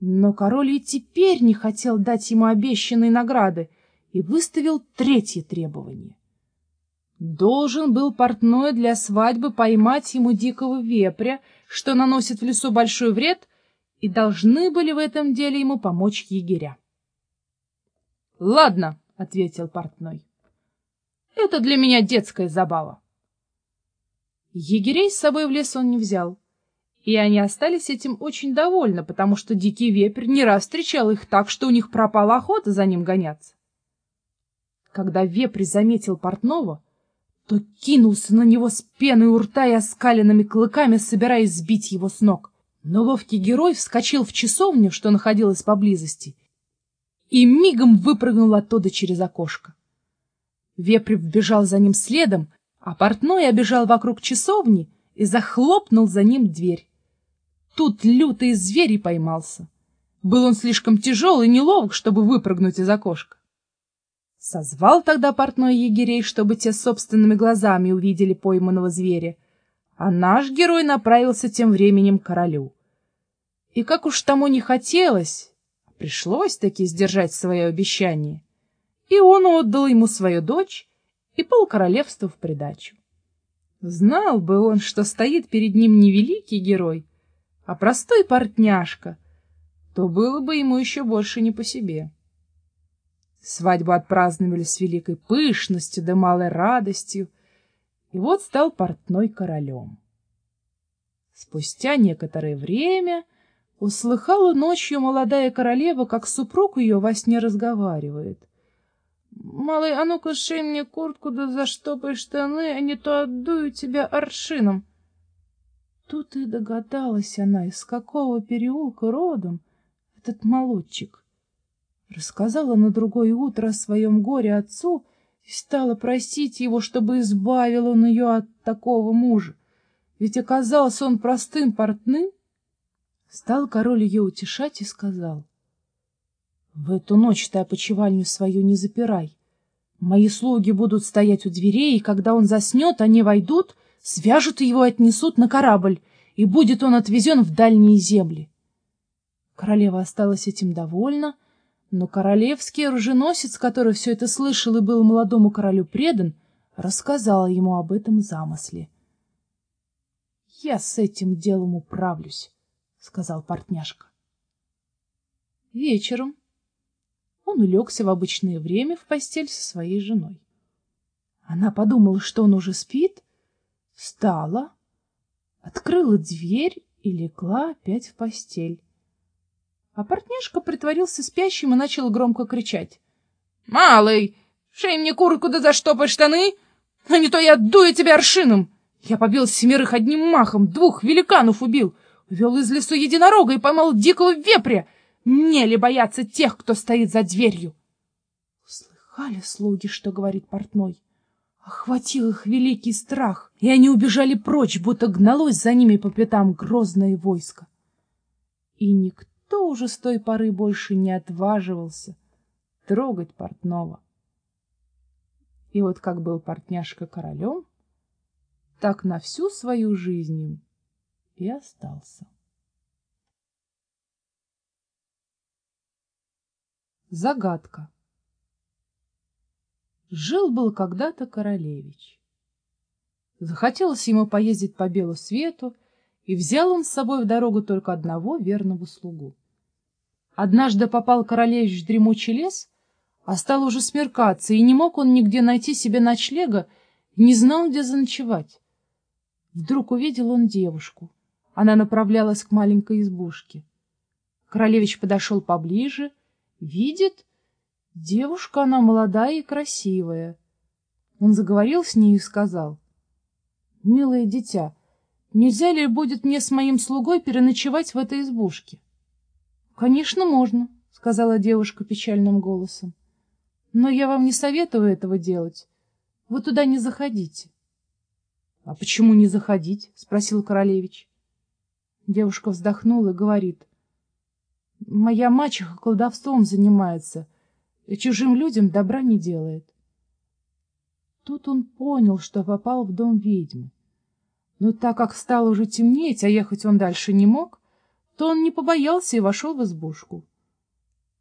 Но король и теперь не хотел дать ему обещанные награды и выставил третье требование. Должен был портной для свадьбы поймать ему дикого вепря, что наносит в лесу большой вред, и должны были в этом деле ему помочь егеря. — Ладно, — ответил портной, — это для меня детская забава. Егерей с собой в лес он не взял, и они остались этим очень довольны, потому что дикий вепрь не раз встречал их так, что у них пропала охота за ним гоняться. Когда вепрь заметил портного, то кинулся на него с пеной у рта и оскаленными клыками, собираясь сбить его с ног. Но ловкий герой вскочил в часовню, что находилась поблизости, и мигом выпрыгнул оттуда через окошко. Вепрь вбежал за ним следом, а портной обежал вокруг часовни и захлопнул за ним дверь. Тут лютый зверь и поймался. Был он слишком тяжел и неловок, чтобы выпрыгнуть из окошка. Созвал тогда портной егерей, чтобы те собственными глазами увидели пойманного зверя, а наш герой направился тем временем к королю. И как уж тому не хотелось, пришлось таки сдержать свое обещание, и он отдал ему свою дочь и полкоролевства в придачу. Знал бы он, что стоит перед ним не великий герой, а простой портняшка, то было бы ему еще больше не по себе. Свадьбу отпраздновали с великой пышностью да малой радостью, и вот стал портной королем. Спустя некоторое время услыхала ночью молодая королева, как супруг ее во сне разговаривает. «Малый, а ну-ка мне куртку да заштопай штаны, а не то отдую тебя аршином». Тут и догадалась она, из какого переулка родом этот молодчик. Рассказала на другое утро о своем горе отцу и стала просить его, чтобы избавил он ее от такого мужа. Ведь оказался он простым портным. Стал король ее утешать и сказал, «В эту ночь ты опочивальню свою не запирай. Мои слуги будут стоять у дверей, и когда он заснет, они войдут, свяжут его и отнесут на корабль, и будет он отвезен в дальние земли». Королева осталась этим довольна, — но королевский оруженосец, который все это слышал и был молодому королю предан, рассказал ему об этом замысле. — Я с этим делом управлюсь, — сказал портняшка. Вечером он улегся в обычное время в постель со своей женой. Она подумала, что он уже спит, встала, открыла дверь и легла опять в постель. А портняшка притворился спящим и начал громко кричать. — Малый, шей мне курку да заштопай штаны, а не то я дую тебя аршином. Я побил семерых одним махом, двух великанов убил, увел из лесу единорога и поймал дикого вепря. Мне ли бояться тех, кто стоит за дверью? Слыхали слуги, что говорит портной? Охватил их великий страх, и они убежали прочь, будто гналось за ними по пятам грозное войско. И никто уже с той поры больше не отваживался трогать портного. И вот как был портняшка королем, так на всю свою жизнь им и остался. Загадка Жил-был когда-то королевич. Захотелось ему поездить по белу свету, и взял он с собой в дорогу только одного верного слугу. Однажды попал королевич в дремучий лес, а стало уже смеркаться, и не мог он нигде найти себе ночлега, не знал, где заночевать. Вдруг увидел он девушку. Она направлялась к маленькой избушке. Королевич подошел поближе, видит, девушка она молодая и красивая. Он заговорил с ней и сказал, — Милое дитя, нельзя ли будет мне с моим слугой переночевать в этой избушке? — Конечно, можно, сказала девушка печальным голосом. Но я вам не советую этого делать. Вы туда не заходите. А почему не заходить? спросил королевич. Девушка вздохнула и говорит: Моя мачеха колдовством занимается и чужим людям добра не делает. Тут он понял, что попал в дом ведьмы. Но так как стало уже темнеть, а ехать он дальше не мог, то он не побоялся и вошел в избушку.